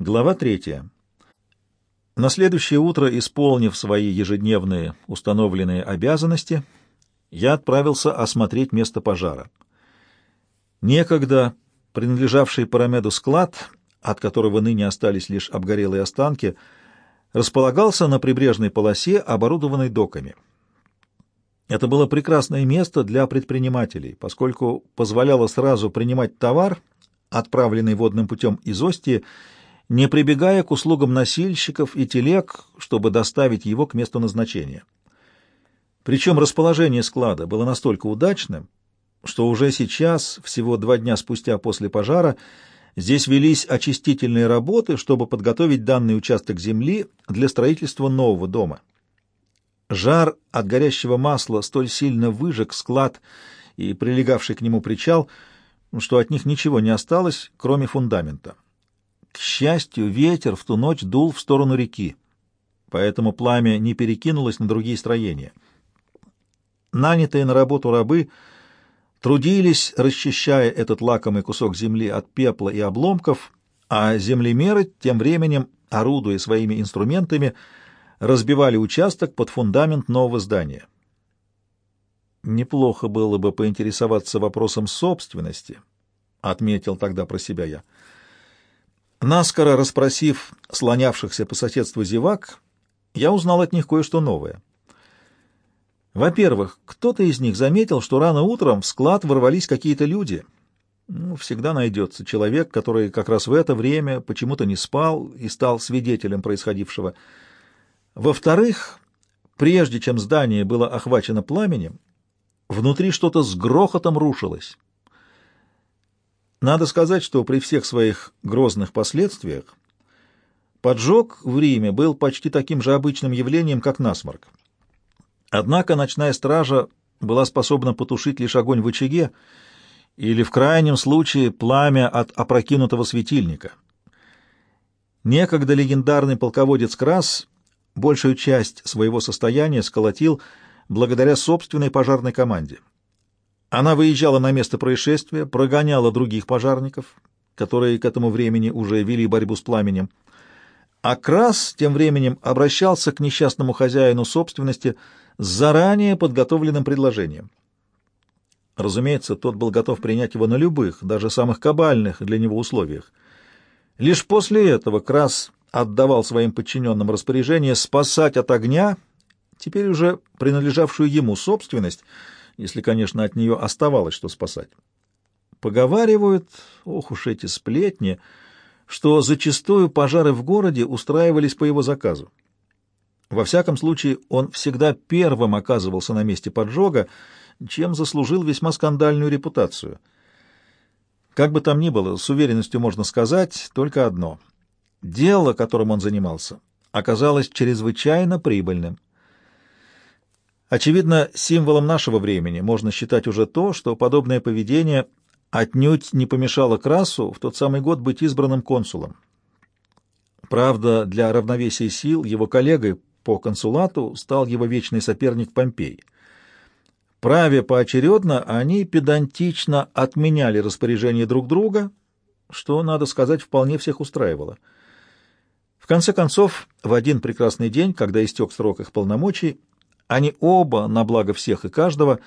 Глава третья. На следующее утро, исполнив свои ежедневные установленные обязанности, я отправился осмотреть место пожара. Некогда принадлежавший Парамеду склад, от которого ныне остались лишь обгорелые останки, располагался на прибрежной полосе, оборудованной доками. Это было прекрасное место для предпринимателей, поскольку позволяло сразу принимать товар, отправленный водным путем из Остии, не прибегая к услугам носильщиков и телег, чтобы доставить его к месту назначения. Причем расположение склада было настолько удачным, что уже сейчас, всего два дня спустя после пожара, здесь велись очистительные работы, чтобы подготовить данный участок земли для строительства нового дома. Жар от горящего масла столь сильно выжег склад и прилегавший к нему причал, что от них ничего не осталось, кроме фундамента. К счастью, ветер в ту ночь дул в сторону реки, поэтому пламя не перекинулось на другие строения. Нанятые на работу рабы трудились, расчищая этот лакомый кусок земли от пепла и обломков, а землемеры тем временем, орудуя своими инструментами, разбивали участок под фундамент нового здания. Неплохо было бы поинтересоваться вопросом собственности, — отметил тогда про себя я. Наскоро расспросив слонявшихся по соседству зевак, я узнал от них кое-что новое. Во-первых, кто-то из них заметил, что рано утром в склад ворвались какие-то люди. Ну, всегда найдется человек, который как раз в это время почему-то не спал и стал свидетелем происходившего. Во-вторых, прежде чем здание было охвачено пламенем, внутри что-то с грохотом рушилось. Надо сказать, что при всех своих грозных последствиях поджог в Риме был почти таким же обычным явлением, как насморк. Однако ночная стража была способна потушить лишь огонь в очаге или, в крайнем случае, пламя от опрокинутого светильника. Некогда легендарный полководец Крас большую часть своего состояния сколотил благодаря собственной пожарной команде. Она выезжала на место происшествия, прогоняла других пожарников, которые к этому времени уже вели борьбу с пламенем. А Крас тем временем обращался к несчастному хозяину собственности с заранее подготовленным предложением. Разумеется, тот был готов принять его на любых, даже самых кабальных для него условиях. Лишь после этого Крас отдавал своим подчиненным распоряжение спасать от огня, теперь уже принадлежавшую ему собственность, если, конечно, от нее оставалось что спасать. Поговаривают, ох уж эти сплетни, что зачастую пожары в городе устраивались по его заказу. Во всяком случае, он всегда первым оказывался на месте поджога, чем заслужил весьма скандальную репутацию. Как бы там ни было, с уверенностью можно сказать только одно. Дело, которым он занимался, оказалось чрезвычайно прибыльным. Очевидно, символом нашего времени можно считать уже то, что подобное поведение отнюдь не помешало Красу в тот самый год быть избранным консулом. Правда, для равновесия сил его коллегой по консулату стал его вечный соперник Помпей. Праве поочередно, они педантично отменяли распоряжение друг друга, что, надо сказать, вполне всех устраивало. В конце концов, в один прекрасный день, когда истек срок их полномочий, они оба, на благо всех и каждого,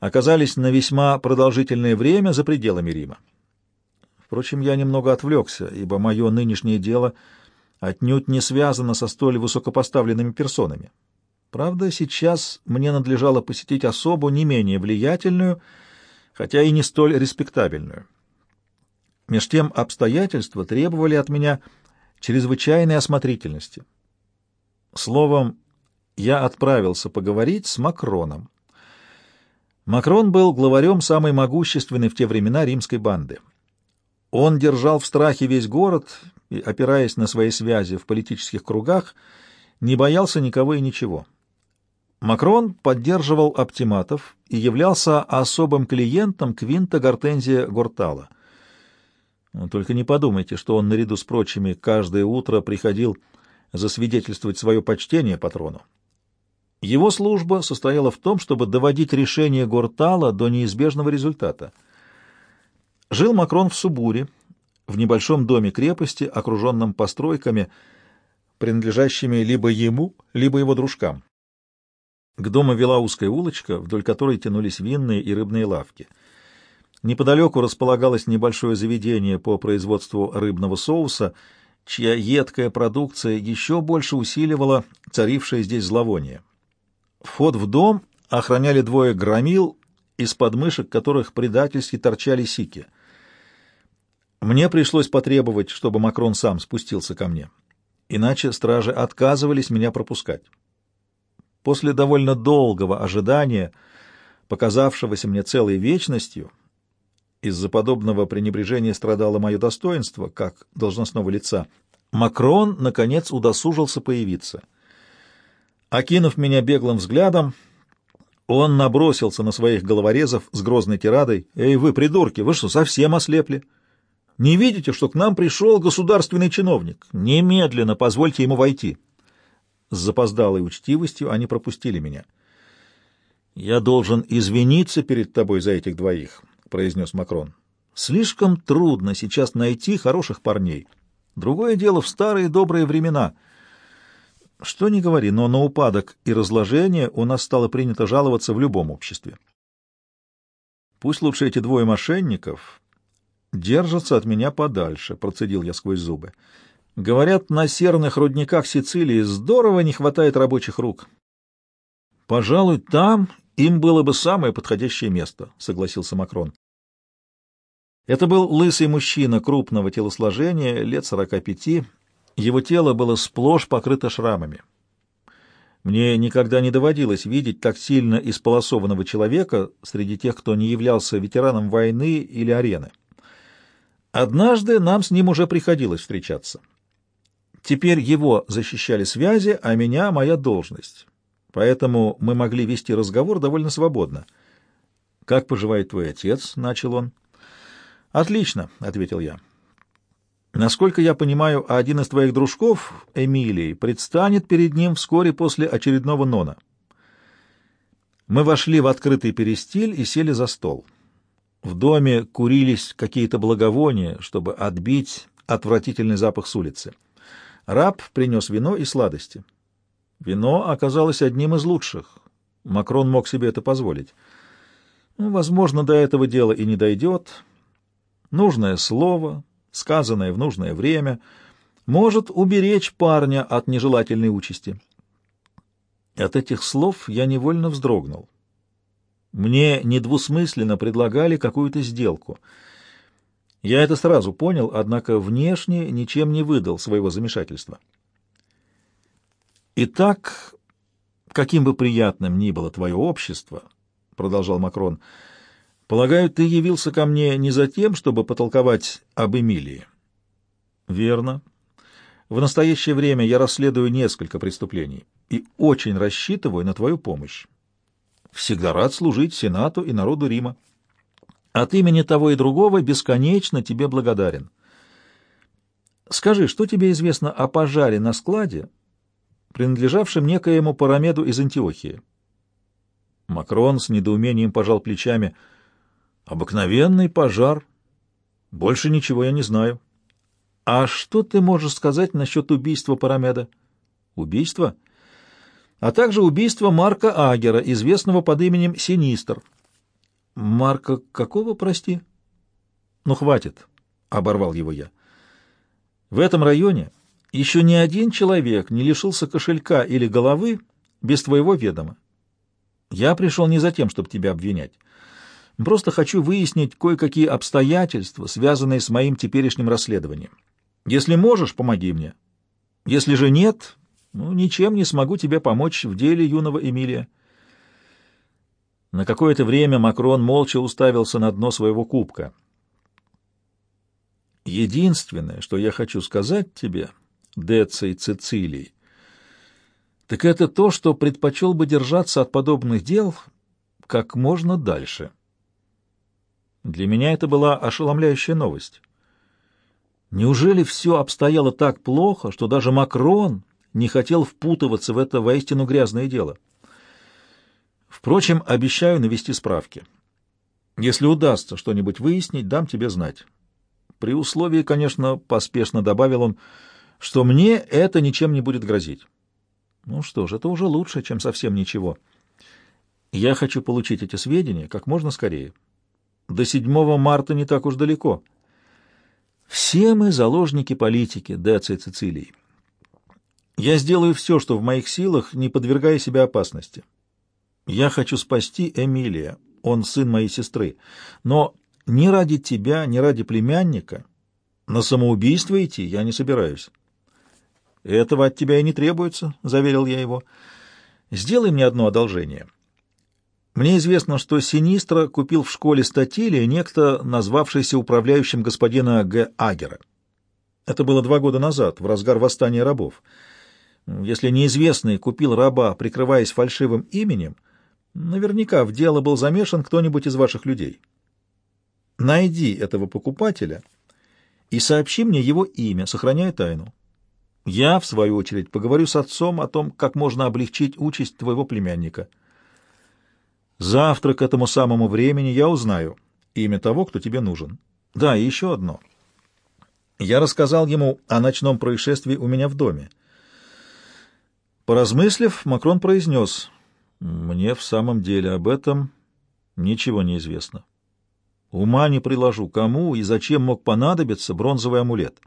оказались на весьма продолжительное время за пределами Рима. Впрочем, я немного отвлекся, ибо мое нынешнее дело отнюдь не связано со столь высокопоставленными персонами. Правда, сейчас мне надлежало посетить особу не менее влиятельную, хотя и не столь респектабельную. Меж тем обстоятельства требовали от меня чрезвычайной осмотрительности. Словом, я отправился поговорить с Макроном. Макрон был главарем самой могущественной в те времена римской банды. Он держал в страхе весь город и, опираясь на свои связи в политических кругах, не боялся никого и ничего. Макрон поддерживал оптиматов и являлся особым клиентом Квинта Гортензия Гортала. Только не подумайте, что он наряду с прочими каждое утро приходил засвидетельствовать свое почтение патрону. Его служба состояла в том, чтобы доводить решение Гортала до неизбежного результата. Жил Макрон в Субуре, в небольшом доме крепости, окруженном постройками, принадлежащими либо ему, либо его дружкам. К дому вела узкая улочка, вдоль которой тянулись винные и рыбные лавки. Неподалеку располагалось небольшое заведение по производству рыбного соуса, чья едкая продукция еще больше усиливала царившее здесь зловоние. Вход в дом охраняли двое громил, из подмышек которых предательски торчали сики. Мне пришлось потребовать, чтобы Макрон сам спустился ко мне, иначе стражи отказывались меня пропускать. После довольно долгого ожидания, показавшегося мне целой вечностью, из-за подобного пренебрежения страдало мое достоинство, как должностного лица, Макрон, наконец, удосужился появиться. Окинув меня беглым взглядом, он набросился на своих головорезов с грозной тирадой. «Эй, вы, придурки, вы что, совсем ослепли? Не видите, что к нам пришел государственный чиновник? Немедленно позвольте ему войти». С запоздалой учтивостью они пропустили меня. «Я должен извиниться перед тобой за этих двоих», — произнес Макрон. «Слишком трудно сейчас найти хороших парней. Другое дело в старые добрые времена». Что ни говори, но на упадок и разложение у нас стало принято жаловаться в любом обществе. Пусть лучше эти двое мошенников держатся от меня подальше, процедил я сквозь зубы. Говорят, на серных рудниках Сицилии здорово не хватает рабочих рук. Пожалуй, там им было бы самое подходящее место, согласился Макрон. Это был лысый мужчина крупного телосложения, лет сорока пяти, его тело было сплошь покрыто шрамами. Мне никогда не доводилось видеть так сильно исполосованного человека среди тех, кто не являлся ветераном войны или арены. Однажды нам с ним уже приходилось встречаться. Теперь его защищали связи, а меня — моя должность. Поэтому мы могли вести разговор довольно свободно. «Как поживает твой отец?» — начал он. «Отлично», — ответил я. Насколько я понимаю, один из твоих дружков, Эмилий, предстанет перед ним вскоре после очередного нона. Мы вошли в открытый перестиль и сели за стол. В доме курились какие-то благовония, чтобы отбить отвратительный запах с улицы. Раб принес вино и сладости. Вино оказалось одним из лучших. Макрон мог себе это позволить. Ну, возможно, до этого дела и не дойдет. Нужное слово, сказанное в нужное время, может уберечь парня от нежелательной участи. От этих слов я невольно вздрогнул. Мне недвусмысленно предлагали какую-то сделку. Я это сразу понял, однако внешне ничем не выдал своего замешательства. «Итак, каким бы приятным ни было твое общество, — продолжал Макрон, — Полагаю, ты явился ко мне не за тем, чтобы потолковать об Эмилии. Верно. В настоящее время я расследую несколько преступлений и очень рассчитываю на твою помощь. Всегда рад служить Сенату и народу Рима. От имени того и другого бесконечно тебе благодарен. Скажи, что тебе известно о пожаре на складе, принадлежавшем некоему Парамеду из Антиохии? Макрон с недоумением пожал плечами — Обыкновенный пожар. Больше ничего я не знаю. А что ты можешь сказать насчет убийства Парамеда? Убийство? А также убийство Марка Агера, известного под именем Синистр. Марка какого, прости? Ну, хватит, — оборвал его я. В этом районе еще ни один человек не лишился кошелька или головы без твоего ведома. Я пришел не за тем, чтобы тебя обвинять. Просто хочу выяснить кое-какие обстоятельства, связанные с моим теперешним расследованием. Если можешь, помоги мне. Если же нет, ну, ничем не смогу тебе помочь в деле юного Эмилия. На какое-то время Макрон молча уставился на дно своего кубка. Единственное, что я хочу сказать тебе, Деций Цицилий, так это то, что предпочел бы держаться от подобных дел как можно дальше. Для меня это была ошеломляющая новость. Неужели все обстояло так плохо, что даже Макрон не хотел впутываться в это воистину грязное дело? Впрочем, обещаю навести справки. Если удастся что-нибудь выяснить, дам тебе знать. при условии, конечно, поспешно добавил он, что мне это ничем не будет грозить. Ну что ж, это уже лучше, чем совсем ничего. Я хочу получить эти сведения как можно скорее. До 7 марта не так уж далеко. Все мы заложники политики, Деци Цицилии. Я сделаю все, что в моих силах, не подвергая себя опасности. Я хочу спасти Эмилия, он сын моей сестры, но ни ради тебя, ни ради племянника на самоубийство идти я не собираюсь. Этого от тебя и не требуется, — заверил я его. Сделай мне одно одолжение. Мне известно, что Синистра купил в школе статилия некто, назвавшийся управляющим господина Г. Агера. Это было два года назад, в разгар восстания рабов. Если неизвестный купил раба, прикрываясь фальшивым именем, наверняка в дело был замешан кто-нибудь из ваших людей. Найди этого покупателя и сообщи мне его имя, сохраняя тайну. Я, в свою очередь, поговорю с отцом о том, как можно облегчить участь твоего племянника. Завтра к этому самому времени я узнаю имя того, кто тебе нужен. Да, и еще одно. Я рассказал ему о ночном происшествии у меня в доме. Поразмыслив, Макрон произнес, «Мне в самом деле об этом ничего не известно. Ума не приложу, кому и зачем мог понадобиться бронзовый амулет»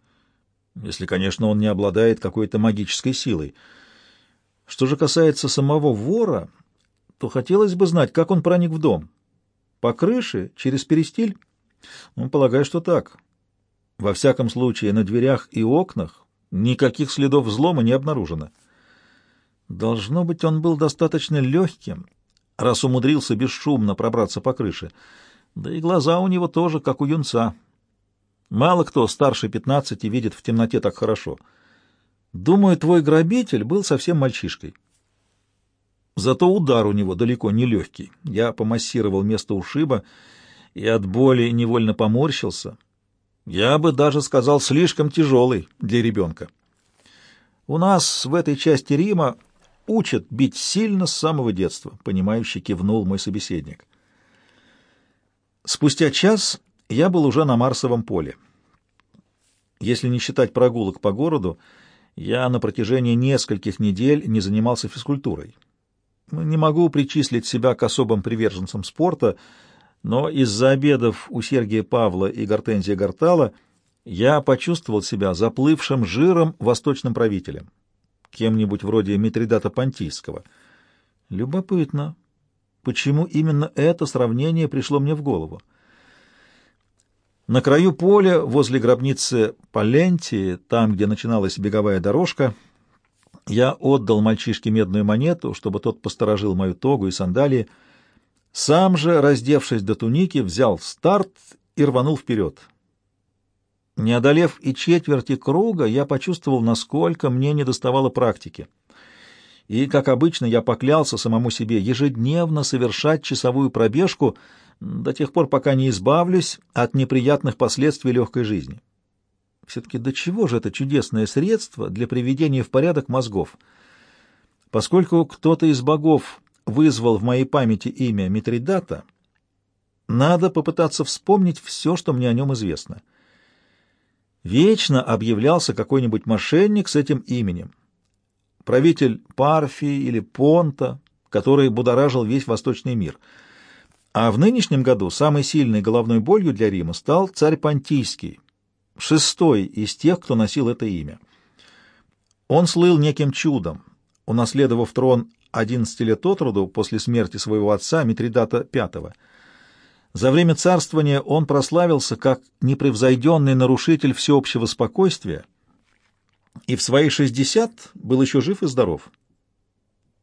если, конечно, он не обладает какой-то магической силой. Что же касается самого вора, то хотелось бы знать, как он проник в дом. По крыше, через перестиль? Ну, полагаю, что так. Во всяком случае, на дверях и окнах никаких следов взлома не обнаружено. Должно быть, он был достаточно легким, раз умудрился бесшумно пробраться по крыше. Да и глаза у него тоже, как у юнца. Мало кто старше пятнадцати видит в темноте так хорошо. Думаю, твой грабитель был совсем мальчишкой. Зато удар у него далеко не легкий. Я помассировал место ушиба и от боли невольно поморщился. Я бы даже сказал, слишком тяжелый для ребенка. У нас в этой части Рима учат бить сильно с самого детства, понимающе кивнул мой собеседник. Спустя час я был уже на Марсовом поле. Если не считать прогулок по городу, я на протяжении нескольких недель не занимался физкультурой. Не могу причислить себя к особым приверженцам спорта, но из-за обедов у Сергия Павла и Гортензия Гортала я почувствовал себя заплывшим жиром восточным правителем, кем-нибудь вроде Митридата Понтийского. Любопытно, почему именно это сравнение пришло мне в голову. На краю поля, возле гробницы Палентии, там, где начиналась беговая дорожка, я отдал мальчишке медную монету, чтобы тот посторожил мою тогу и сандалии. Сам же, раздевшись до туники, взял старт и рванул вперед. Не одолев и четверти круга, я почувствовал, насколько мне недоставало практики. И, как обычно, я поклялся самому себе ежедневно совершать часовую пробежку — до тех пор, пока не избавлюсь от неприятных последствий легкой жизни. Все-таки до чего же это чудесное средство для приведения в порядок мозгов? Поскольку кто-то из богов вызвал в моей памяти имя Митридата, надо попытаться вспомнить все, что мне о нем известно. Вечно объявлялся какой-нибудь мошенник с этим именем. Правитель Парфии или Понта, который будоражил весь восточный мир — а в нынешнем году самой сильной головной болью для Рима стал царь Понтийский, шестой из тех, кто носил это имя. Он слыл неким чудом, унаследовав трон 11 лет от роду после смерти своего отца Митридата V. За время царствования он прославился как непревзойденный нарушитель всеобщего спокойствия и в свои 60 был еще жив и здоров.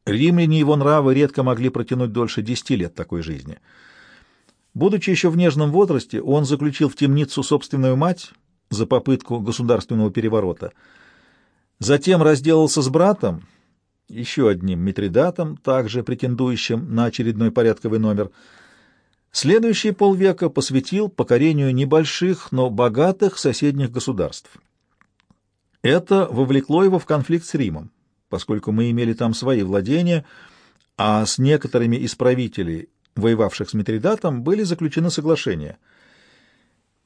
Римляне его нравы редко могли протянуть дольше десяти лет такой жизни. Будучи еще в нежном возрасте, он заключил в темницу собственную мать за попытку государственного переворота. Затем разделался с братом, еще одним Митридатом, также претендующим на очередной порядковый номер. Следующие полвека посвятил покорению небольших, но богатых соседних государств. Это вовлекло его в конфликт с Римом поскольку мы имели там свои владения, а с некоторыми из правителей, воевавших с Митридатом, были заключены соглашения.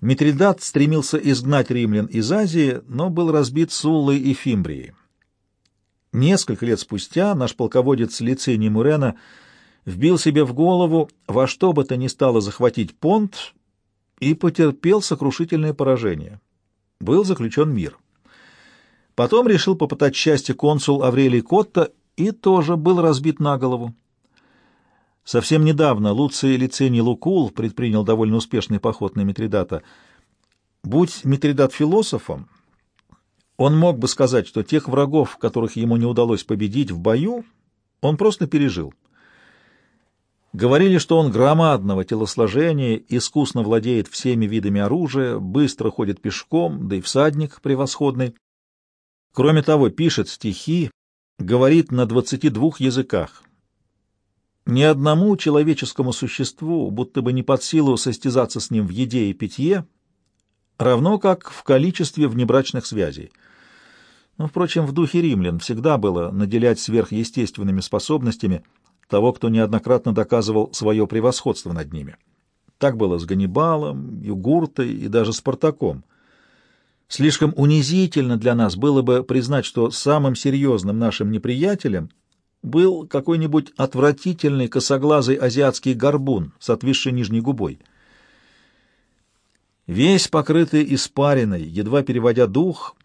Митридат стремился изгнать римлян из Азии, но был разбит Суллой и Фимбрией. Несколько лет спустя наш полководец Лициний Мурена вбил себе в голову во что бы то ни стало захватить понт и потерпел сокрушительное поражение. Был заключен мир. Потом решил попытать счастье консул Аврелий Котта и тоже был разбит на голову. Совсем недавно Луций Лицений Лукул предпринял довольно успешный поход на Митридата. Будь Митридат философом, он мог бы сказать, что тех врагов, которых ему не удалось победить в бою, он просто пережил. Говорили, что он громадного телосложения, искусно владеет всеми видами оружия, быстро ходит пешком, да и всадник превосходный. Кроме того, пишет стихи, говорит на двадцати двух языках. Ни одному человеческому существу будто бы не под силу состязаться с ним в еде и питье, равно как в количестве внебрачных связей. Но, впрочем, в духе римлян всегда было наделять сверхъестественными способностями того, кто неоднократно доказывал свое превосходство над ними. Так было с Ганнибалом, Югуртой и даже Спартаком. Слишком унизительно для нас было бы признать, что самым серьезным нашим неприятелем — был какой-нибудь отвратительный косоглазый азиатский горбун с отвисшей нижней губой. Весь покрытый испариной, едва переводя дух,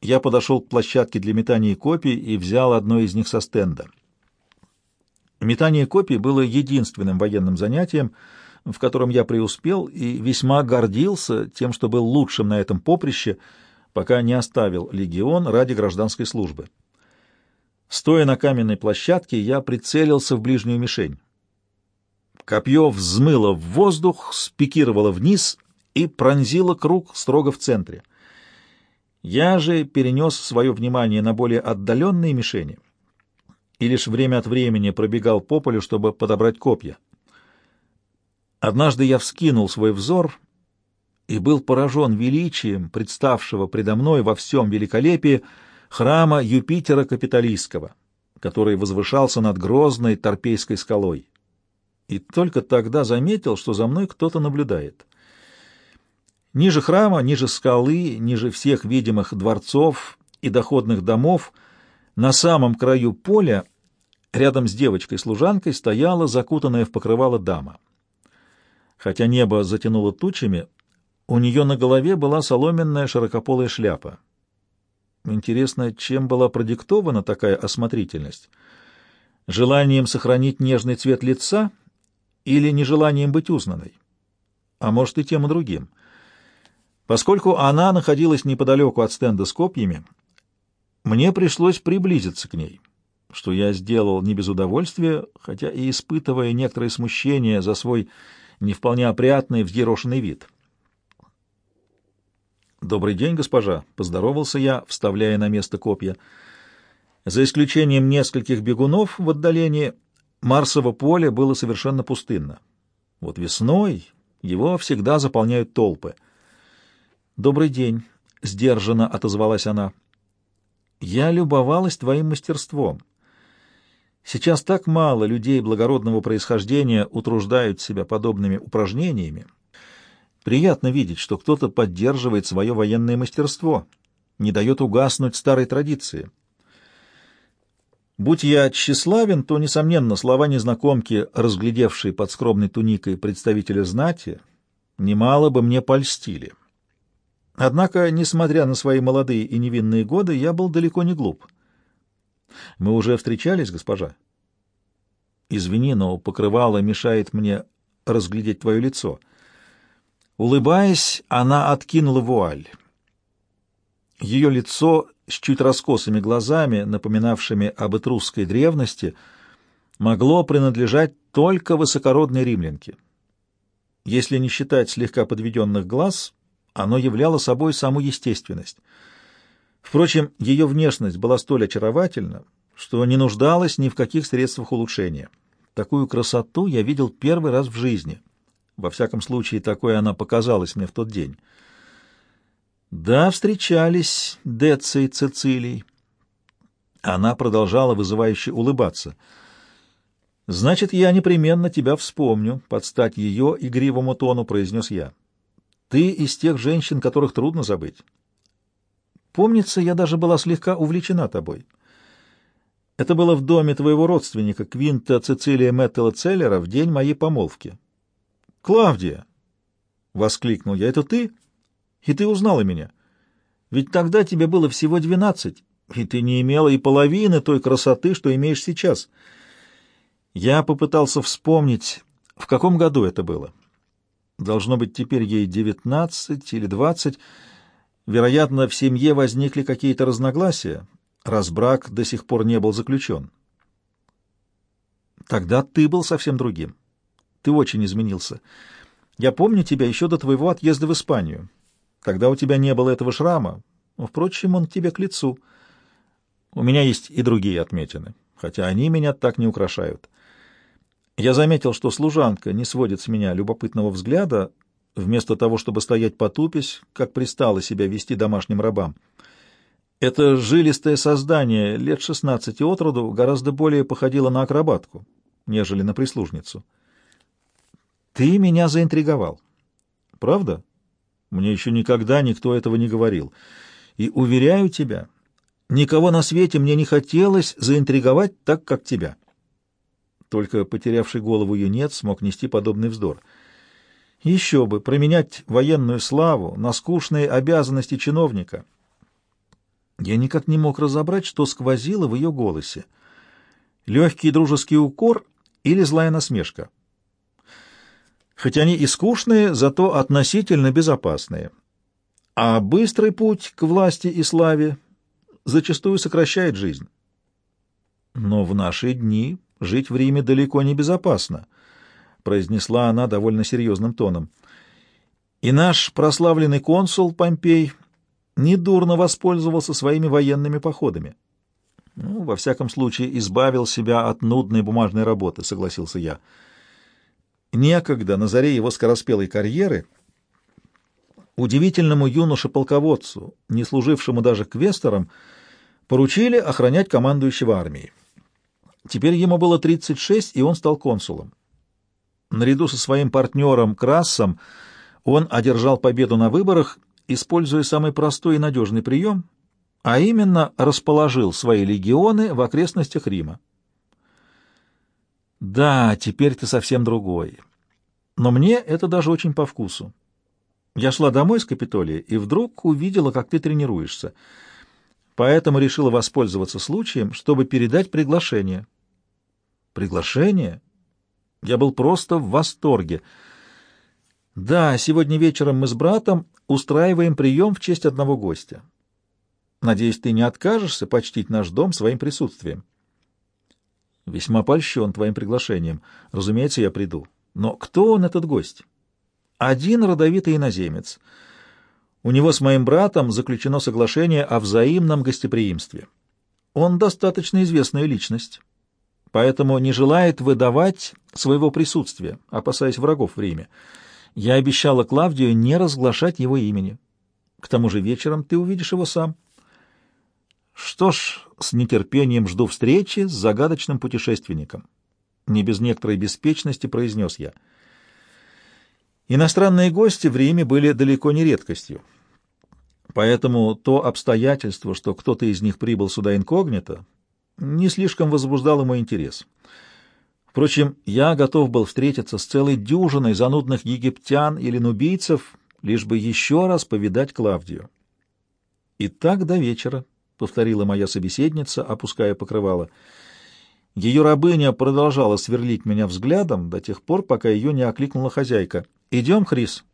я подошел к площадке для метания копий и взял одно из них со стенда. Метание копий было единственным военным занятием, в котором я преуспел и весьма гордился тем, что был лучшим на этом поприще, пока не оставил легион ради гражданской службы. Стоя на каменной площадке, я прицелился в ближнюю мишень. Копье взмыло в воздух, спикировало вниз и пронзило круг строго в центре. Я же перенес свое внимание на более отдаленные мишени и лишь время от времени пробегал по полю, чтобы подобрать копья. Однажды я вскинул свой взор и был поражен величием, представшего предо мной во всем великолепии, храма Юпитера Капитолийского, который возвышался над грозной Торпейской скалой. И только тогда заметил, что за мной кто-то наблюдает. Ниже храма, ниже скалы, ниже всех видимых дворцов и доходных домов, на самом краю поля, рядом с девочкой-служанкой, стояла закутанная в покрывало дама. Хотя небо затянуло тучами, у нее на голове была соломенная широкополая шляпа. Интересно, чем была продиктована такая осмотрительность? Желанием сохранить нежный цвет лица или нежеланием быть узнанной? А может и тем и другим. Поскольку она находилась неподалеку от стенда с копьями, мне пришлось приблизиться к ней, что я сделал не без удовольствия, хотя и испытывая некоторое смущение за свой не вполне опрятный взъерошенный вид. «Добрый день, госпожа!» — поздоровался я, вставляя на место копья. За исключением нескольких бегунов в отдалении, Марсово поле было совершенно пустынно. Вот весной его всегда заполняют толпы. «Добрый день!» — сдержанно отозвалась она. «Я любовалась твоим мастерством. Сейчас так мало людей благородного происхождения утруждают себя подобными упражнениями, Приятно видеть, что кто-то поддерживает свое военное мастерство, не дает угаснуть старой традиции. Будь я тщеславен, то, несомненно, слова незнакомки, разглядевшей под скромной туникой представителя знати, немало бы мне польстили. Однако, несмотря на свои молодые и невинные годы, я был далеко не глуп. Мы уже встречались, госпожа? Извини, но покрывало мешает мне разглядеть твое лицо. Улыбаясь, она откинула вуаль. Ее лицо с чуть раскосыми глазами, напоминавшими об этрусской древности, могло принадлежать только высокородной римлянке. Если не считать слегка подведенных глаз, оно являло собой саму естественность. Впрочем, ее внешность была столь очаровательна, что не нуждалась ни в каких средствах улучшения. Такую красоту я видел первый раз в жизни — во всяком случае, такой она показалась мне в тот день. Да, встречались Деца и Цицилий. Она продолжала вызывающе улыбаться. «Значит, я непременно тебя вспомню», — под стать ее игривому тону произнес я. Ты из тех женщин, которых трудно забыть. Помнится, я даже была слегка увлечена тобой. Это было в доме твоего родственника, Квинта Цицилия Мэттела Целлера, в день моей помолвки. «Клавдия!» — воскликнул я. «Это ты? И ты узнала меня? Ведь тогда тебе было всего двенадцать, и ты не имела и половины той красоты, что имеешь сейчас». Я попытался вспомнить, в каком году это было. Должно быть, теперь ей девятнадцать или двадцать. Вероятно, в семье возникли какие-то разногласия, раз брак до сих пор не был заключен. Тогда ты был совсем другим. Ты очень изменился. Я помню тебя еще до твоего отъезда в Испанию. Тогда у тебя не было этого шрама. Впрочем, он тебе к лицу. У меня есть и другие отметины, хотя они меня так не украшают. Я заметил, что служанка не сводит с меня любопытного взгляда, вместо того, чтобы стоять потупясь, как пристало себя вести домашним рабам. Это жилистое создание лет шестнадцати от роду гораздо более походило на акробатку, нежели на прислужницу. Ты меня заинтриговал. Правда? Мне еще никогда никто этого не говорил. И, уверяю тебя, никого на свете мне не хотелось заинтриговать так, как тебя. Только потерявший голову юнец смог нести подобный вздор. Еще бы, променять военную славу на скучные обязанности чиновника — я никак не мог разобрать, что сквозило в ее голосе. Легкий дружеский укор или злая насмешка. Хоть они и скучные, зато относительно безопасные. А быстрый путь к власти и славе зачастую сокращает жизнь. Но в наши дни жить в Риме далеко не безопасно, произнесла она довольно серьезным тоном. И наш прославленный консул Помпей — недурно воспользовался своими военными походами. Ну, во всяком случае, избавил себя от нудной бумажной работы, согласился я. Некогда, на заре его скороспелой карьеры, удивительному юноше-полководцу, не служившему даже квестором, поручили охранять командующего армией. Теперь ему было 36, и он стал консулом. Наряду со своим партнером Красом он одержал победу на выборах используя самый простой и надежный прием, а именно расположил свои легионы в окрестностях Рима. Да, теперь ты совсем другой. Но мне это даже очень по вкусу. Я шла домой с Капитолия и вдруг увидела, как ты тренируешься. Поэтому решила воспользоваться случаем, чтобы передать приглашение. Приглашение? Я был просто в восторге. Да, сегодня вечером мы с братом устраиваем прием в честь одного гостя. Надеюсь, ты не откажешься почтить наш дом своим присутствием. Весьма польщен твоим приглашением. Разумеется, я приду. Но кто он, этот гость? Один родовитый иноземец. У него с моим братом заключено соглашение о взаимном гостеприимстве. Он достаточно известная личность, поэтому не желает выдавать своего присутствия, опасаясь врагов в Риме. Я обещала Клавдию не разглашать его имени. К тому же вечером ты увидишь его сам. Что ж, с нетерпением жду встречи с загадочным путешественником. Не без некоторой беспечности произнес я. Иностранные гости в Риме были далеко не редкостью. Поэтому то обстоятельство, что кто-то из них прибыл сюда инкогнито, не слишком возбуждало мой интерес. Впрочем, я готов был встретиться с целой дюжиной занудных египтян или нубийцев, лишь бы еще раз повидать Клавдию. «И так до вечера», — повторила моя собеседница, опуская покрывало. Ее рабыня продолжала сверлить меня взглядом до тех пор, пока ее не окликнула хозяйка. «Идем, Хрис».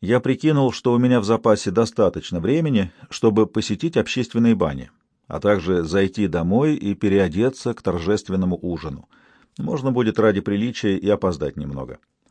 Я прикинул, что у меня в запасе достаточно времени, чтобы посетить общественные бани а также зайти домой и переодеться к торжественному ужину. Можно будет ради приличия и опоздать немного.